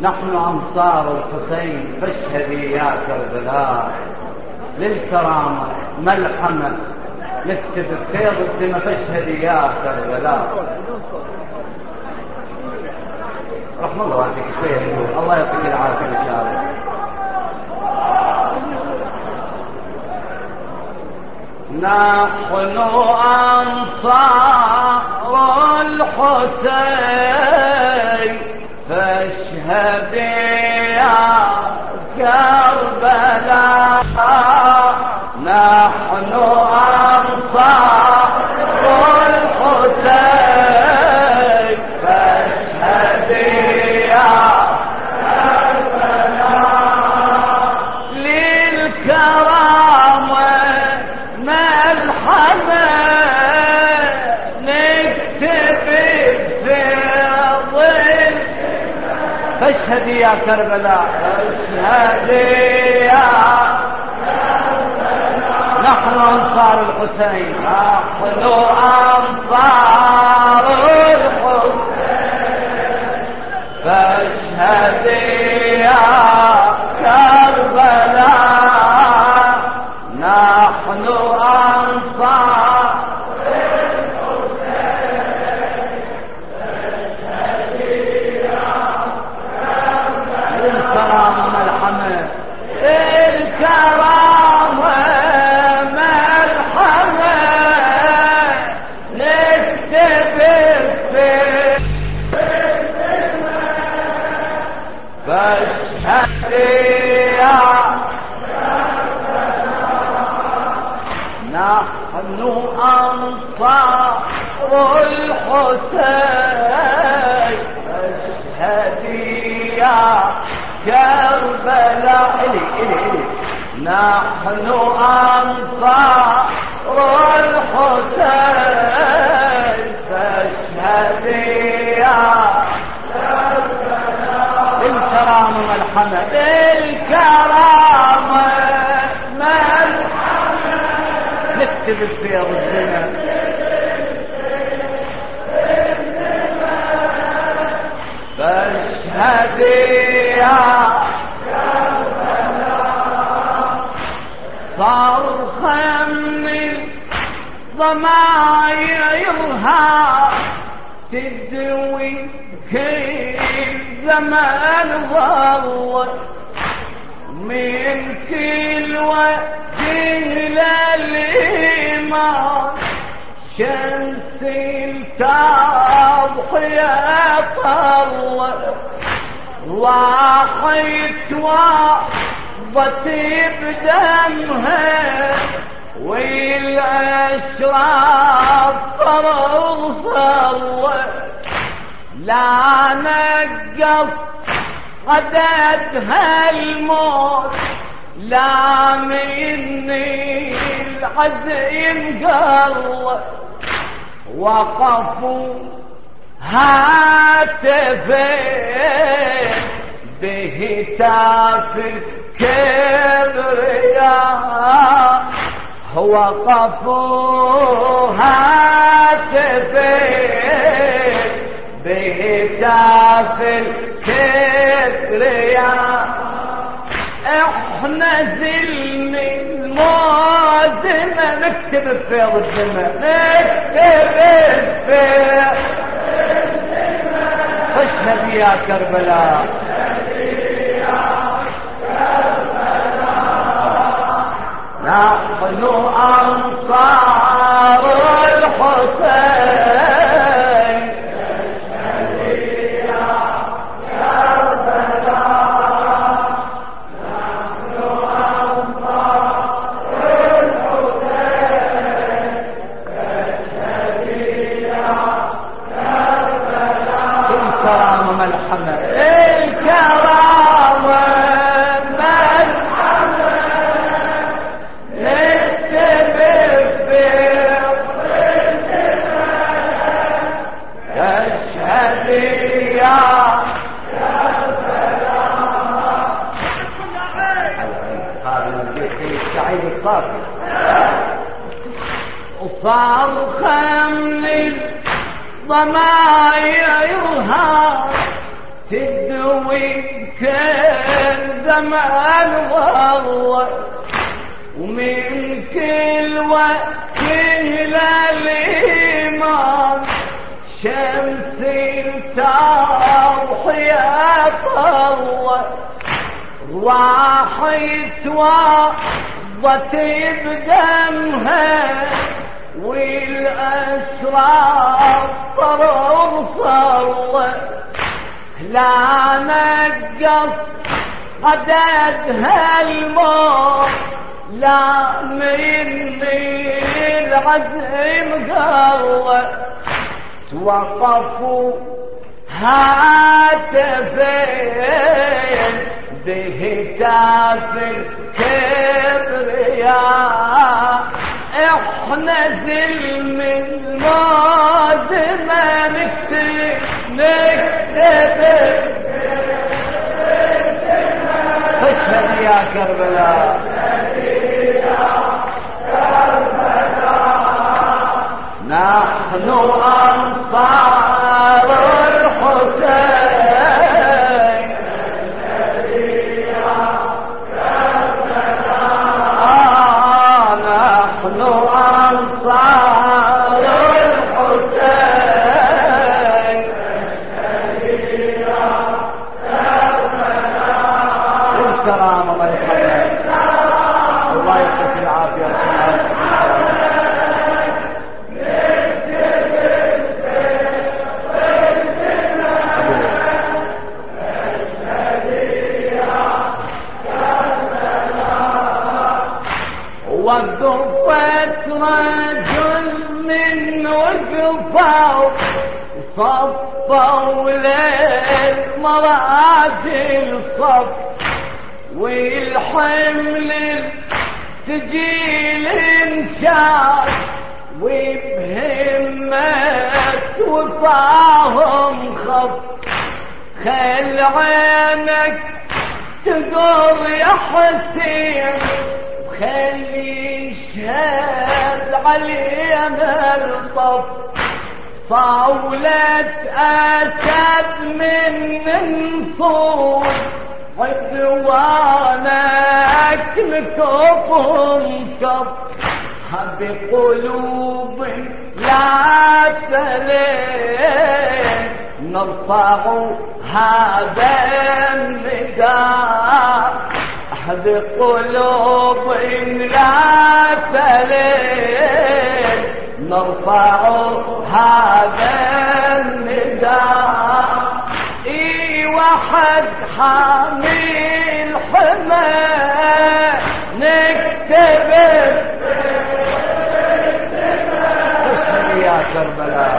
نحن أنصار الحسين فاشهدي يا كربلاء. للكرامة ملحمة نكتب بفيض الدم فاشهدي يا كربلاء. رحم الله والديك شوية الله يعطيك العافية إن شاء الله. نحن أنصار الحسين. فاشهد يا كربلاء نحن أنصار الحسين. فاشهد يا فاشهدي يا كربلاء. فاشهدي يا نحن أنصار الحسين. نحن أنصار الحسين. فاشهدي يا كربلاء. يا نحن أنصار الحسين. فاشهد يا كربلاء. إلي إلي إلي. نحن أنصار الحسين. فاشهد يا الكرامة ملحمة الكرامة ملحمة نكتب الفيض الزنا. فاشهد يا صرخة من ضمايرها تدوي كل زمان ظل من كل وجه للإيمان. شمس التضحية طل راحت وضت بدمها والأشراف فرض صلى لا نقص قدتها الموت لا مني العزيم قل وقفوا هاتفين بهتاف الكبرياء وقفوا هاتفين بهتاف الكبرياء إحنا زلنا الموزنة نكتب الفيض الدمى نكتب الفيض فاشهد يا كربلاء. نحن أنصار الحسين. كل وكل الإيمان شمس التضحية الله. راحت وضت بدمها. والأسرار طرد صلى. لا نقص قددها الموت. لا مني العزم قوى توقفوا. هاتفين بهتاف الكبرياء. إحنا زلم الموت ما نكتب نكتب وقفت رجل من وقفوا صفوا للمراجل صف والحمل تجيل انشاء وبهمة وفاهم خف. خل عينك تقول يا حسين خلي يشهد علينا الطف صولة أسد من نصور عدوانك لكفهم كف بقلوب لا تلين نرفع هذا النداء بقلوب لا تلين نرفع هذا النداء. إي واحد حامي الحمى نكتب. يا كربلاء.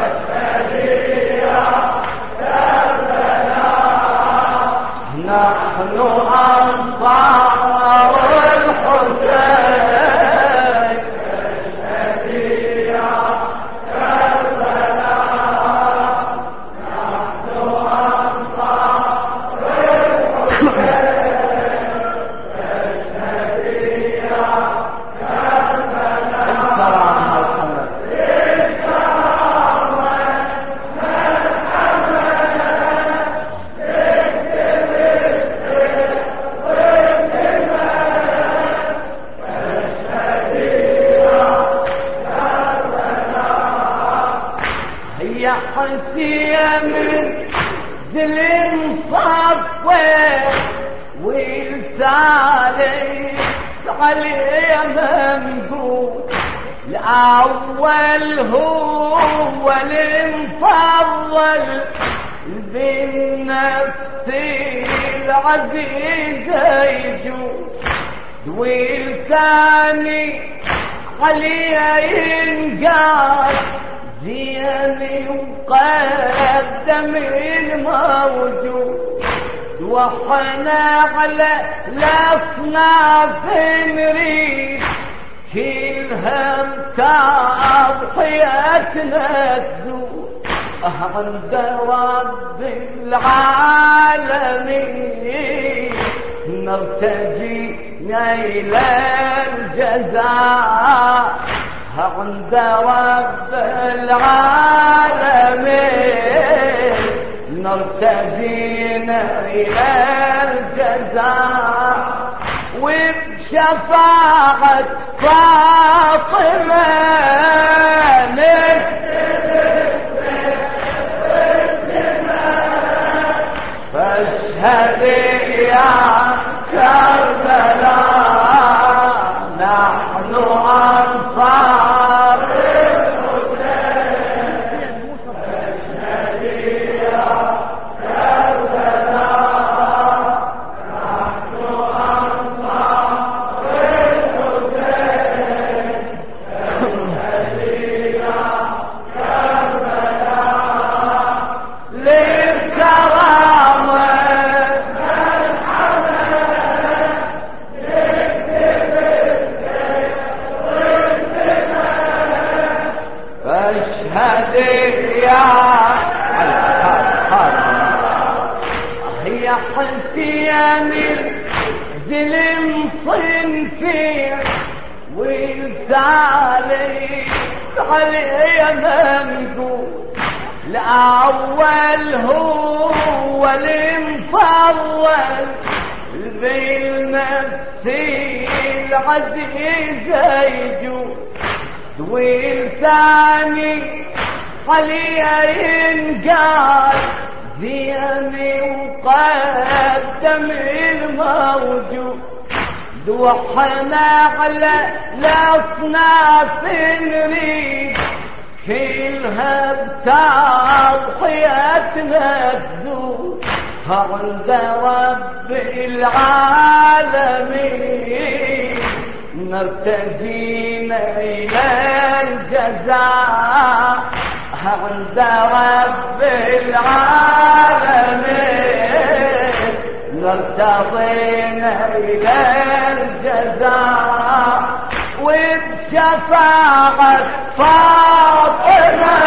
عليه ينقال زين وقدم الموجود وحنا على الأصناف نريد كلها تضحيتنا تزول عند رب العالمين. نرتجي نيل الجزاء عند رب العالمين نرتجينا إلى الجزاء وبشفاعة فاطمة فاشهد يا كربلاء نحن أنصار. صنفي والثالث علي منقول الأول هو المفضل بالنفس العزيزة يجوز والثاني علي ينقال زيني وقدم الموجود. دوحنا على الأصناف نريد كلها بتضحيتنا تدور عند رب العالمين. نرتجينا إلى الجزاء عند رب العالمين. نرتضينا إلى الجزاء وبشفاعة فاطمة.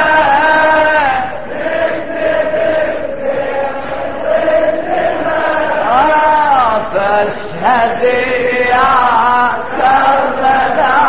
آه، فاشهد يا كربلاء.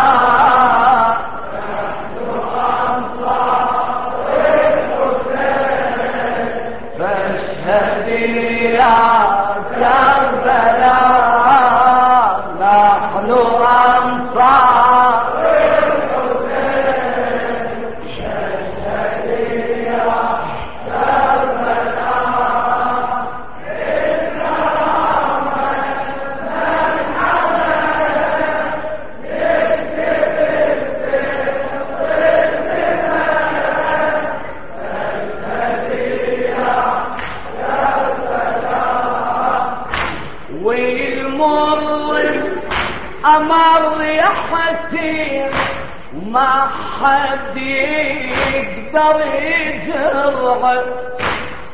حد يقدر يجرع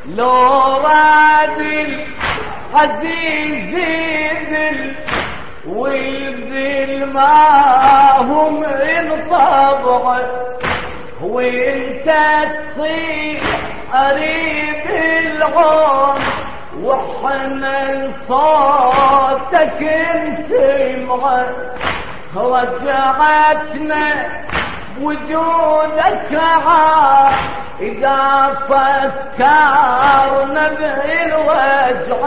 لو راد العزيز يذل والذل ما هم انطبع وانت تصير قريب العون وحنا لصوتك نسمع رجعتنا وجودك إذا فكرنا بالوجع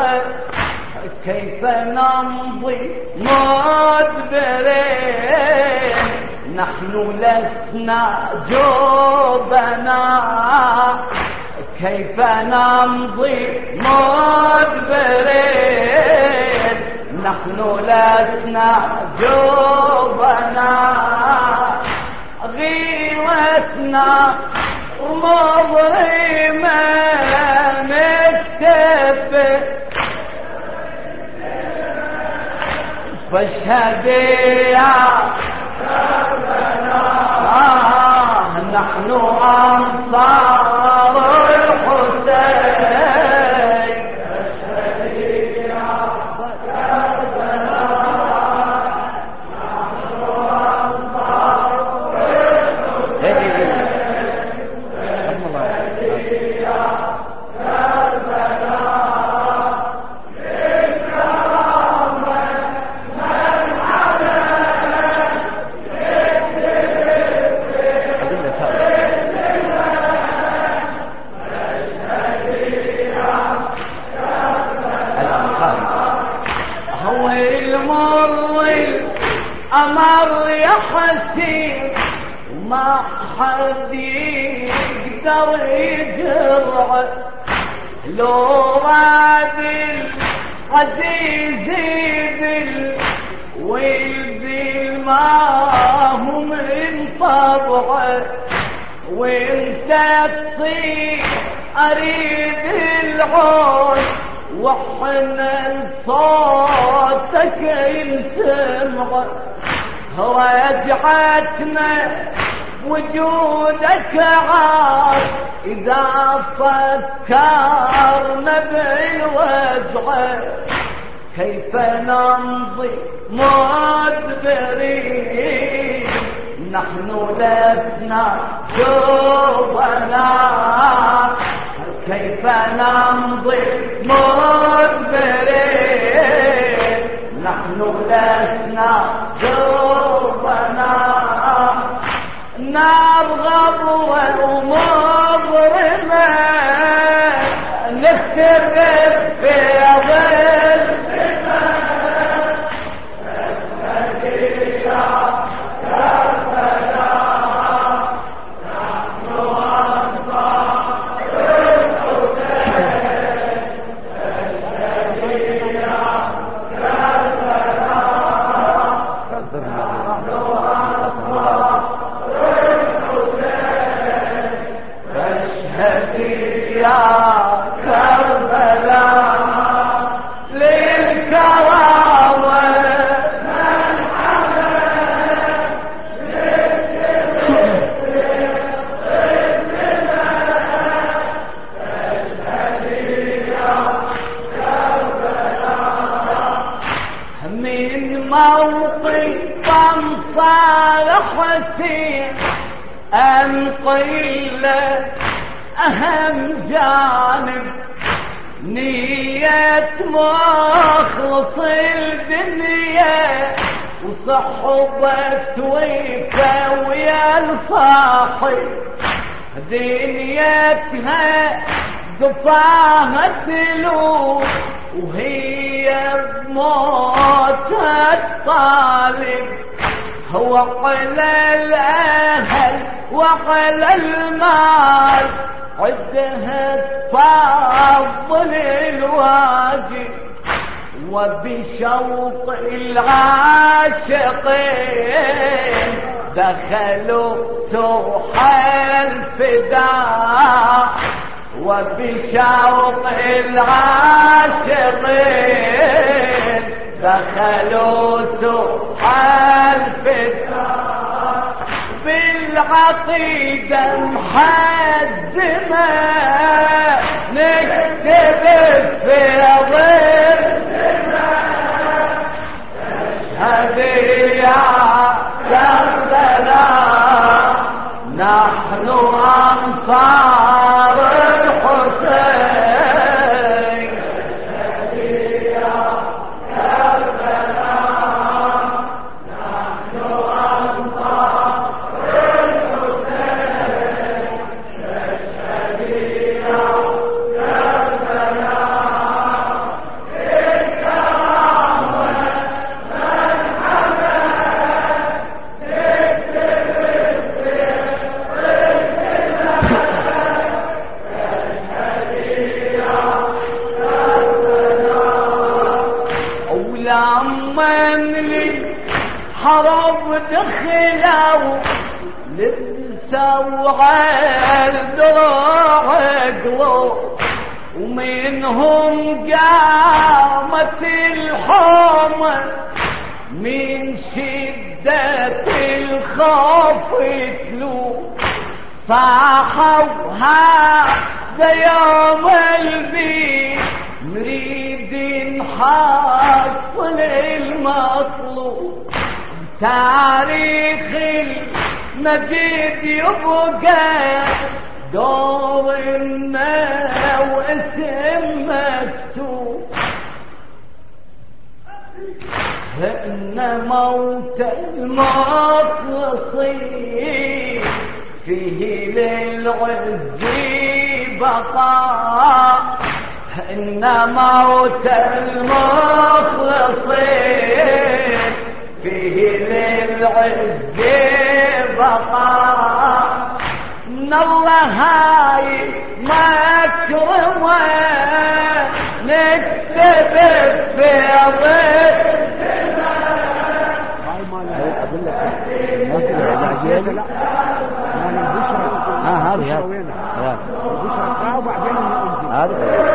كيف نمضي مدبرين؟ نحن لسنا جوبنا كيف نمضي مدبرين؟ نحن لسنا جوبنا غيرتنا مظلمة نكتب. فاشهد يا آه نحن أنصار. ويذل ما هو من طبعه وانت تصير أريد العون وحنا صوتك يسمع رجعتنا وجودك عار. إذا فكرنا بالوجع كيف نمضي مدبرين؟ نحن لسنا شوفنا كيف نمضي مدبرين؟ نحن لسنا شوفنا نرغب ومضرمة نفترق في من موطن صار حسين أنقل أهم جانب نية مخلص الدنيا وصحبة وفا ويا الصاحب دنيتها قفاها تلوح وهي بموت الطالب. هو قل الأهل وقل المال. عدها تفضل الواجب. وبشوق العاشقين دخلوا سوح الفداء. وبشوق العاشقين دخلوا سوح الفداء بالعقيدة محزمة نكتب في ظل هدية كربلاء نحن أنصار. الحسين صاحوا هذا يوم نريد نحصل المطلوب تاريخ المجيد يبقى دورنا واسم مكتوب فإن موت المخلصين فيه للعز بقاء إن موت المخلصين فيه للعز بقاء من الله هاي ما كرمه نكتب بيض هاي هذه؟ هذه هذه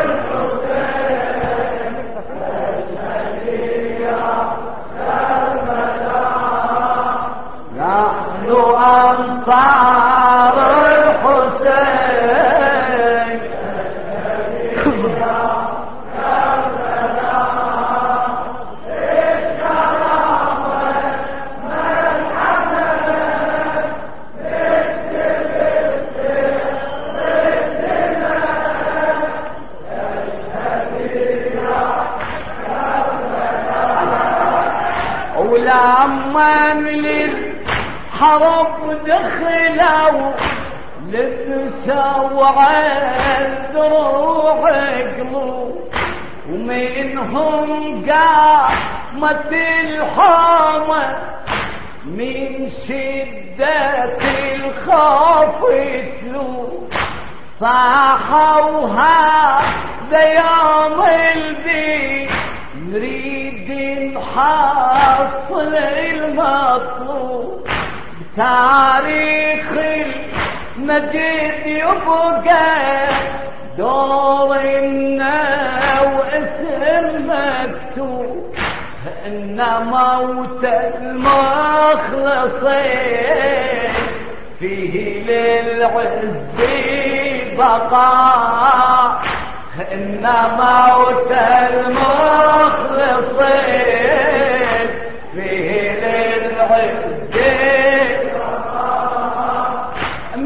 لبسوا عالدروع قلوا ومنهم قامت الحامة من شدة الخوف تلو صاحوا هذا يوم نريد نحصل المطلوب. تاريخ المجد يبقى دورنا واسم مكتوب. إن موت المخلصين فيه للعز بقاء إن موت المخلصين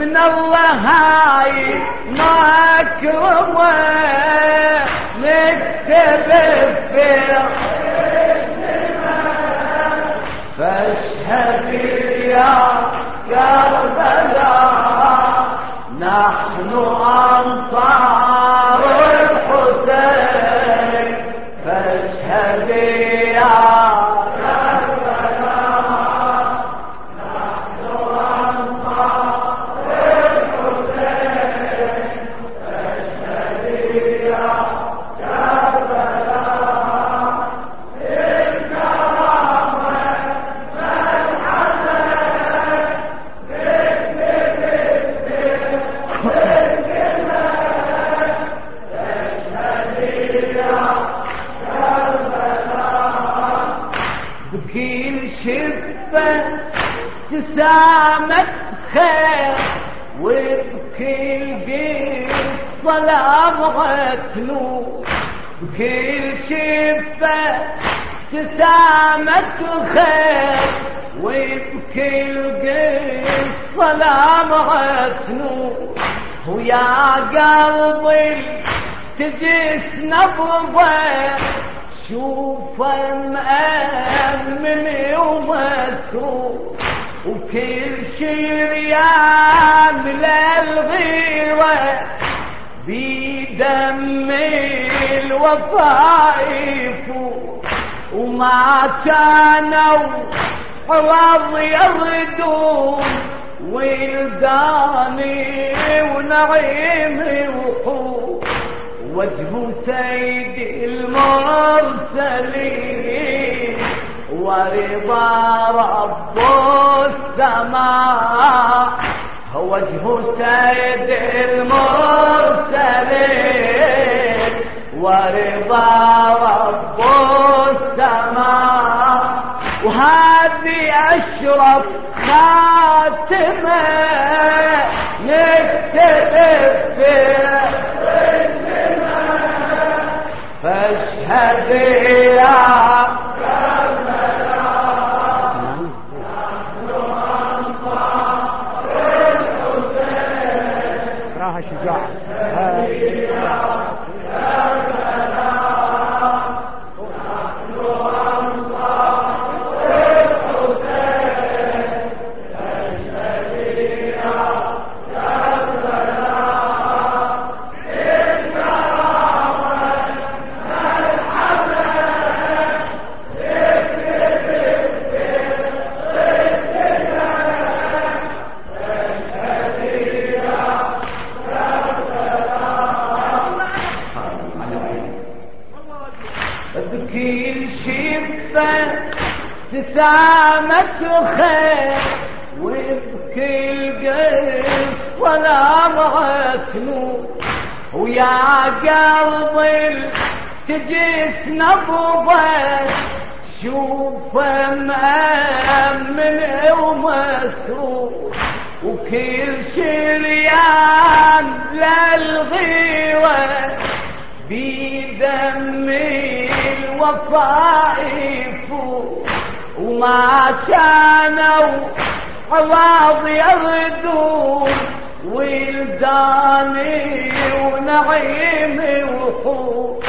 من الله هاي ما كرمه نكتب في فاشهد يا كربلاء نحن أنصار الحسين. فاشهد يا بكل شفة ابتسامة خير وبكل قصة لأبغى نور. بكل شفة ابتسامة خير وبكل قصة لأبغى نور. ويا قلبي تجس نبضه شوف مأمن ومسرور وكل شريان للغيرة بدم الوظائف وما كانوا عرض يردون ولداني ونعيم وحور وجه سيد المرسلين ورضا رب السماء. وجه سيد المرسلين ورضا رب السماء. وهذه أشرف خاتمة نكتب فيها. فاشهد يا راها شجاع ابتسامة خير وبكل قلب ظلامة نور ويا قلبي تجس نبضة شوف مأمن ومسرور. وكل شريان للغيرة بدم الوفاء يفور وما كانوا عواض يردون ولداني ونعيمي وحور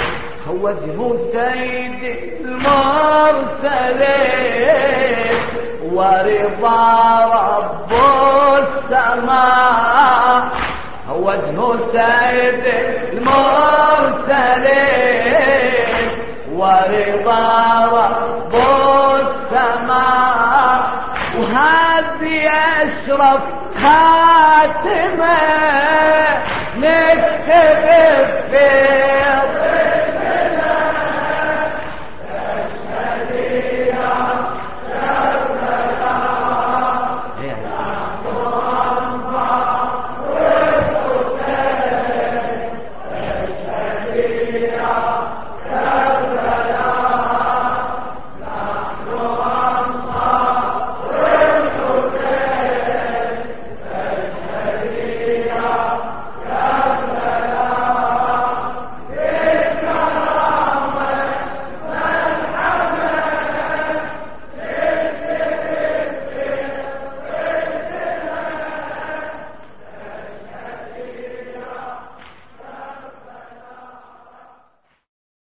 وجه سيد المرسلين ورضا رب السماء. وجه سيد المرسلين ورضا رب السماء وهذه أشرف خاتمة نكتب في